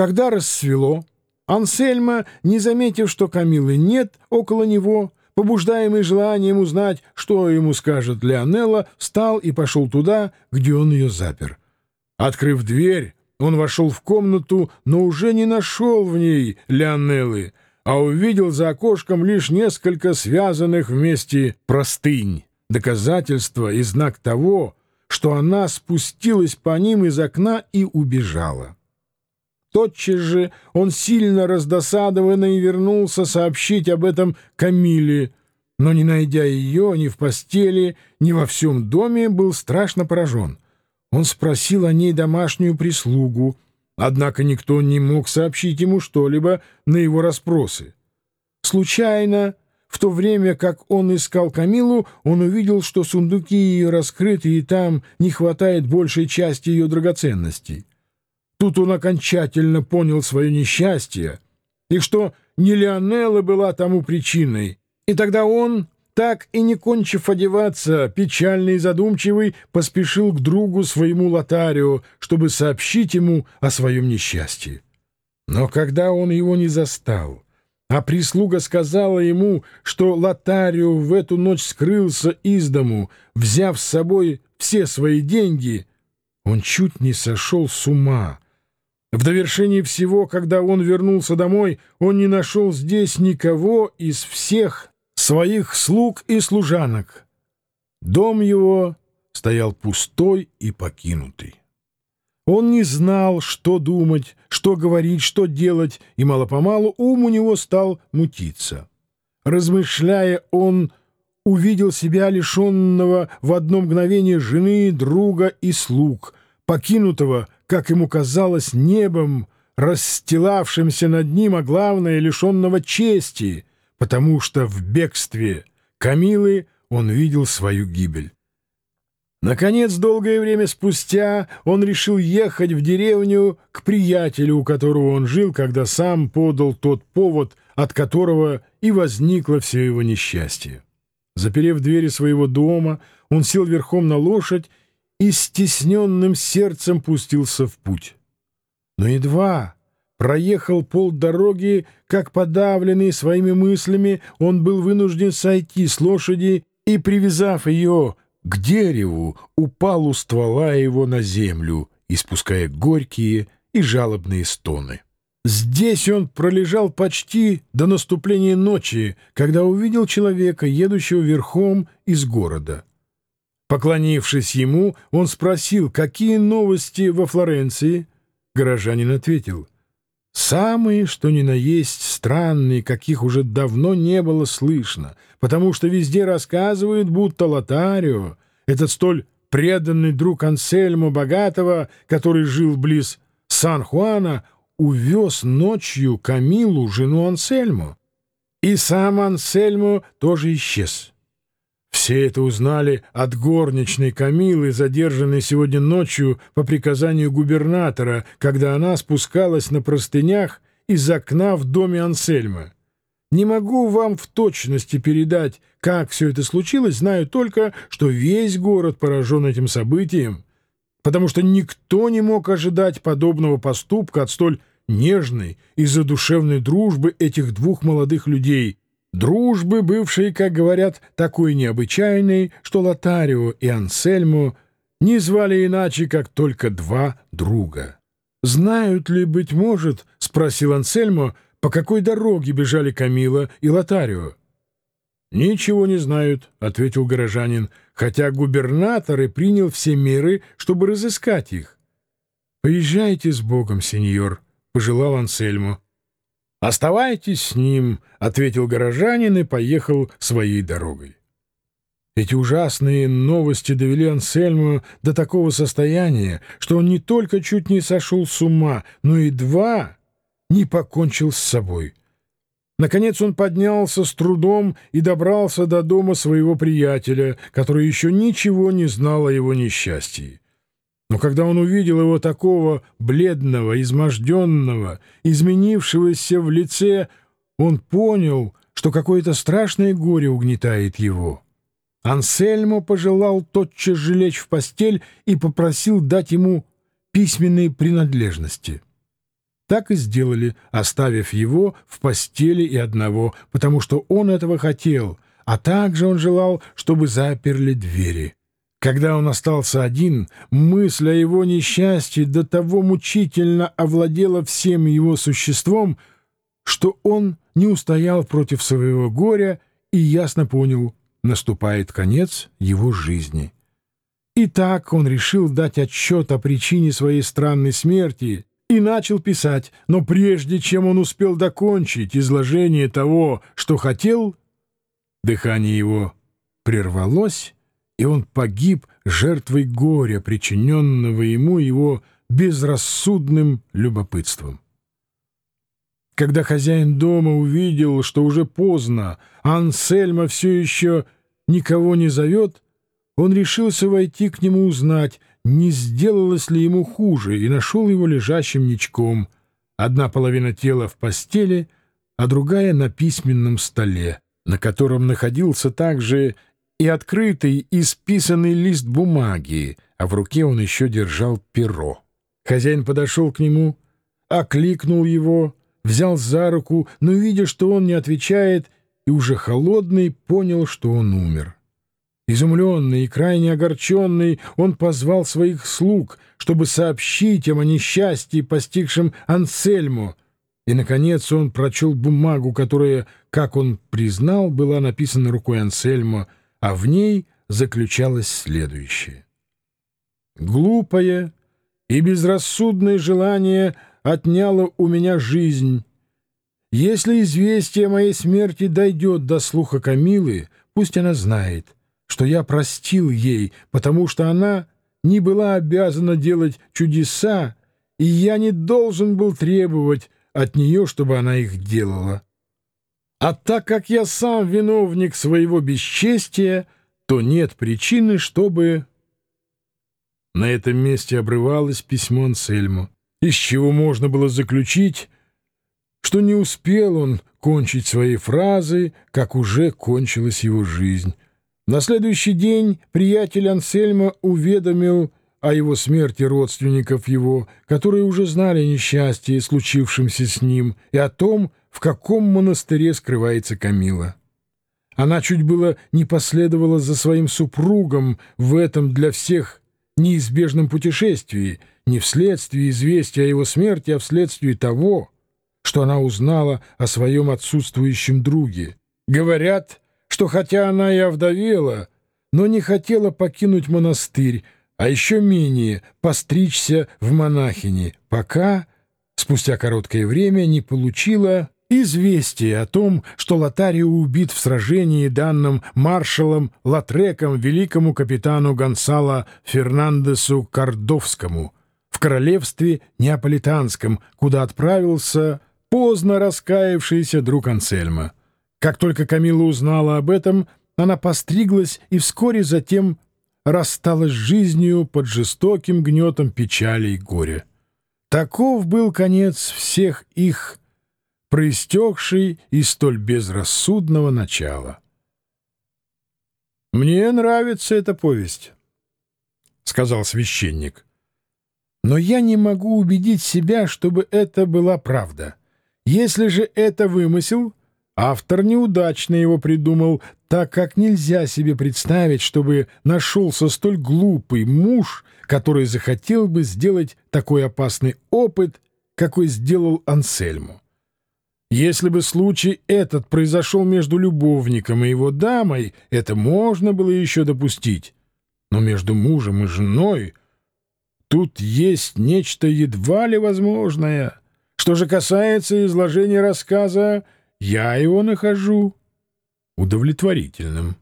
Когда рассвело, Ансельма, не заметив, что Камилы нет около него, побуждаемый желанием узнать, что ему скажет Леонелла, встал и пошел туда, где он ее запер. Открыв дверь, он вошел в комнату, но уже не нашел в ней Леонеллы, а увидел за окошком лишь несколько связанных вместе простынь, доказательство и знак того, что она спустилась по ним из окна и убежала. Тотчас же он сильно раздосадованный вернулся сообщить об этом Камиле, но, не найдя ее ни в постели, ни во всем доме, был страшно поражен. Он спросил о ней домашнюю прислугу, однако никто не мог сообщить ему что-либо на его расспросы. Случайно, в то время как он искал Камилу, он увидел, что сундуки ее раскрыты, и там не хватает большей части ее драгоценностей. Тут он окончательно понял свое несчастье, и что не Леонелла была тому причиной. И тогда он, так и не кончив одеваться, печальный и задумчивый, поспешил к другу своему Лотарио, чтобы сообщить ему о своем несчастье. Но когда он его не застал, а прислуга сказала ему, что Лотарио в эту ночь скрылся из дому, взяв с собой все свои деньги, он чуть не сошел с ума — в довершении всего, когда он вернулся домой, он не нашел здесь никого из всех своих слуг и служанок. Дом его стоял пустой и покинутый. Он не знал, что думать, что говорить, что делать, и мало-помалу ум у него стал мутиться. Размышляя, он увидел себя лишенного в одно мгновение жены, друга и слуг, покинутого как ему казалось, небом, расстилавшимся над ним, а главное, лишенного чести, потому что в бегстве Камилы он видел свою гибель. Наконец, долгое время спустя, он решил ехать в деревню к приятелю, у которого он жил, когда сам подал тот повод, от которого и возникло все его несчастье. Заперев двери своего дома, он сел верхом на лошадь и стесненным сердцем пустился в путь. Но едва проехал полдороги, как подавленный своими мыслями, он был вынужден сойти с лошади и, привязав ее к дереву, упал у ствола его на землю, испуская горькие и жалобные стоны. Здесь он пролежал почти до наступления ночи, когда увидел человека, едущего верхом из города — Поклонившись ему, он спросил, какие новости во Флоренции. Горожанин ответил, «Самые, что ни на есть, странные, каких уже давно не было слышно, потому что везде рассказывают, будто Лотарио, этот столь преданный друг Ансельмо Богатого, который жил близ Сан-Хуана, увез ночью Камилу, жену Ансельмо. И сам Ансельмо тоже исчез». Все это узнали от горничной Камилы, задержанной сегодня ночью по приказанию губернатора, когда она спускалась на простынях из окна в доме Ансельма. Не могу вам в точности передать, как все это случилось, знаю только, что весь город поражен этим событием, потому что никто не мог ожидать подобного поступка от столь нежной и задушевной дружбы этих двух молодых людей, Дружбы, бывшей, как говорят, такой необычайной, что Лотарио и Ансельмо не звали иначе, как только два друга. «Знают ли, быть может, — спросил Ансельмо, — по какой дороге бежали Камила и Лотарио?» «Ничего не знают», — ответил горожанин, хотя губернатор и принял все меры, чтобы разыскать их. «Поезжайте с Богом, сеньор», — пожелал Ансельмо. «Оставайтесь с ним», — ответил горожанин и поехал своей дорогой. Эти ужасные новости довели Ансельму до такого состояния, что он не только чуть не сошел с ума, но и два не покончил с собой. Наконец он поднялся с трудом и добрался до дома своего приятеля, который еще ничего не знал о его несчастье. Но когда он увидел его такого бледного, изможденного, изменившегося в лице, он понял, что какое-то страшное горе угнетает его. Ансельмо пожелал тотчас же лечь в постель и попросил дать ему письменные принадлежности. так и сделали, оставив его в постели и одного, потому что он этого хотел, а также он желал, чтобы заперли двери. Когда он остался один, мысль о его несчастье до того мучительно овладела всем его существом, что он не устоял против своего горя и ясно понял, наступает конец его жизни. И так он решил дать отчет о причине своей странной смерти и начал писать, но прежде чем он успел докончить изложение того, что хотел, дыхание его прервалось, и он погиб жертвой горя, причиненного ему его безрассудным любопытством. Когда хозяин дома увидел, что уже поздно, Ансельма все еще никого не зовет, он решился войти к нему узнать, не сделалось ли ему хуже, и нашел его лежащим ничком, одна половина тела в постели, а другая на письменном столе, на котором находился также и открытый, исписанный лист бумаги, а в руке он еще держал перо. Хозяин подошел к нему, окликнул его, взял за руку, но, видя, что он не отвечает, и уже холодный, понял, что он умер. Изумленный и крайне огорченный, он позвал своих слуг, чтобы сообщить им о несчастье, постигшем Ансельму, и, наконец, он прочел бумагу, которая, как он признал, была написана рукой Ансельма, а в ней заключалось следующее. «Глупое и безрассудное желание отняло у меня жизнь. Если известие моей смерти дойдет до слуха Камилы, пусть она знает, что я простил ей, потому что она не была обязана делать чудеса, и я не должен был требовать от нее, чтобы она их делала. А так как я сам виновник своего бесчестия, то нет причины, чтобы... На этом месте обрывалось письмо Ансельму, из чего можно было заключить, что не успел он кончить свои фразы, как уже кончилась его жизнь. На следующий день приятель Ансельма уведомил о его смерти родственников его, которые уже знали несчастье, случившемся с ним, и о том, в каком монастыре скрывается Камила. Она чуть было не последовала за своим супругом в этом для всех неизбежном путешествии, не вследствие известия о его смерти, а вследствие того, что она узнала о своем отсутствующем друге. Говорят, что хотя она и овдовела, но не хотела покинуть монастырь, а еще менее постричься в монахини, пока, спустя короткое время, не получила известие о том, что Лотарио убит в сражении, данным маршалом Латреком великому капитану Гонсало Фернандесу Кордовскому в королевстве Неаполитанском, куда отправился поздно раскаявшийся друг Ансельма. Как только Камила узнала об этом, она постриглась и вскоре затем рассталась с жизнью под жестоким гнетом печали и горя. Таков был конец всех их, проистекший из столь безрассудного начала. «Мне нравится эта повесть», — сказал священник. «Но я не могу убедить себя, чтобы это была правда». Если же это вымысел, автор неудачно его придумал, так как нельзя себе представить, чтобы нашелся столь глупый муж, который захотел бы сделать такой опасный опыт, какой сделал Ансельму. Если бы случай этот произошел между любовником и его дамой, это можно было еще допустить. Но между мужем и женой тут есть нечто едва ли возможное — что же касается изложения рассказа, я его нахожу удовлетворительным.